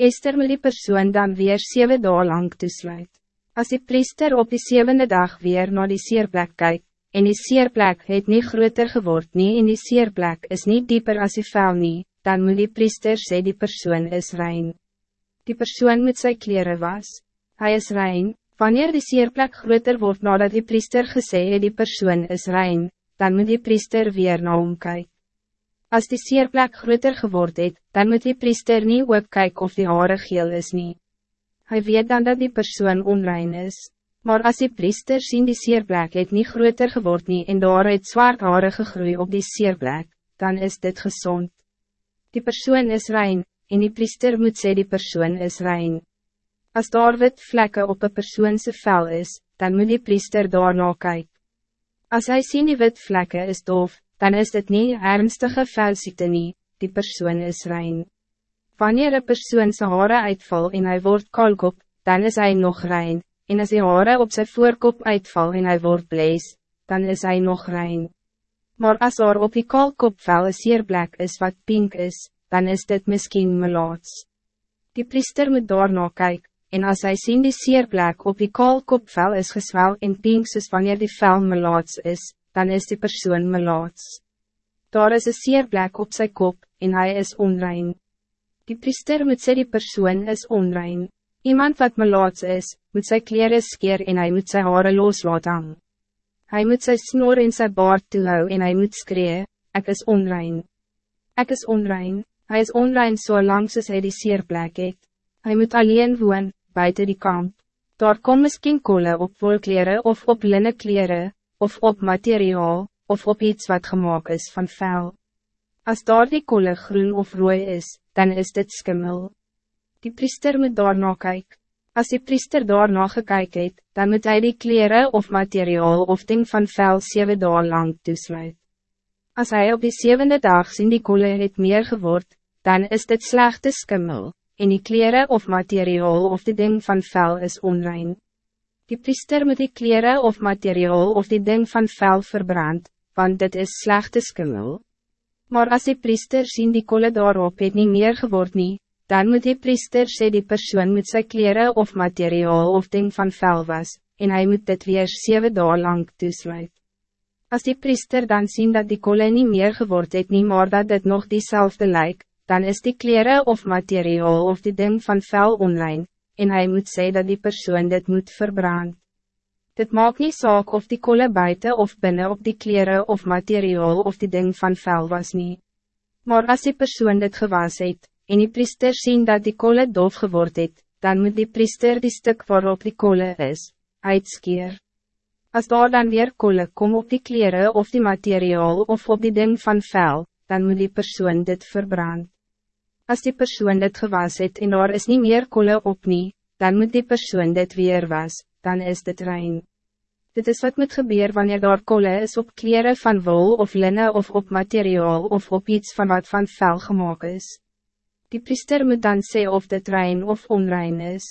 Esther moet die persoon dan weer zeven dagen lang toesluit. Als die priester op die zevende dag weer naar die seerplek kijkt, en die seerplek het niet groter geword nie en die seerplek is niet dieper als die vel nie, dan moet die priester sê die persoon is rein. Die persoon met zijn kleren was, hij is rein, wanneer die seerplek groter wordt nadat die priester gesê het die persoon is rein, dan moet die priester weer na hom kyk. As die seerplek groter geword het, dan moet die priester niet ook kyk of die hare geel is nie. Hij weet dan dat die persoon onrein is. Maar als die priester sien die seerplek het niet groter geword nie en daar het zwart hare gegroei op die seerplek, dan is dit gezond. Die persoon is rein, en die priester moet sê die persoon is rein. Als daar wit vlekken op een persoonse vel is, dan moet die priester daarna kyk. Als hij sien die wit vlekken is doof, dan is dit niet ernstige velziekte nie, die persoon is rein. Wanneer een persoon zijn haren uitval en hij wordt kalkop, dan is hij nog rein, en als die haren op zijn voorkop uitval en hij wordt blees, dan is hij nog rein. Maar als er op die kalkop vel een sierblek is wat pink is, dan is dit misschien meloots. Die priester moet daarna kyk, en als hij sien die sierblek op die kalkop vel is geswel en pink soos wanneer die vel meloots is, dan is die persoon meloots. Daar is een sierblek op zijn kop, en hij is onrein. Die priester moet sê die persoon is onrein. Iemand wat meloots is, moet sy kleren skeer en hij moet sy hare loslaat hang. Hy moet sy snor en sy baard toehou en hij moet skree, ek is onrein. Ek is onrein, hij is onrein so lang soos hy die seerplek het. Hy moet alleen woon, buiten die kamp. Daar kom miskien kolle op wolkleren of op linnen kleren, of op materiaal, of op iets wat gemaakt is van vel. Als daar die kolle groen of rooi is, dan is dit skimmel. Die priester moet daarna kyk. Als die priester daarna gekyk het, dan moet hij die kleren of materiaal of ding van vel zeven dagen lang toesluit. Als hij op die zevende dag sien die kolle het meer geword, dan is dit slechte skimmel, en die kleren of materiaal of die ding van vel is onrein. Die priester moet die kleren of materiaal of die ding van vel verbrand, want dit is slechte skimmel. Maar als die priester sien die kolle daarop het niet meer geword nie, dan moet die priester sê die persoon moet sy kleren of materiaal of ding van vel was, en hij moet dit weer zeven dagen lang toesluit. Als die priester dan zien dat die kolle niet meer geword het nie, maar dat dit nog diezelfde lijkt, dan is die kleren of materiaal of die ding van vel online, en hij moet zeggen dat die persoon dit moet verbrand. Dit maakt niet saak of die kolle buiten of binnen op die kleren of materiaal of die ding van vel was niet. Maar als die persoon dit gewas het, en die priester zien dat die kolle doof geword het, dan moet die priester die stuk waarop die kolle is, uitskeer. Als daar dan weer kolle kom op die kleren of die materiaal of op die ding van vel, dan moet die persoon dit verbrand. Als die persoon dit gewas het en daar is niet meer kolle op nie, dan moet die persoon dit weer was, dan is dit rein. Dit is wat moet gebeuren wanneer daar kolle is op kleren van wol of linnen of op materiaal of op iets van wat van vel gemaakt is. Die priester moet dan zeggen of dit rein of onrein is.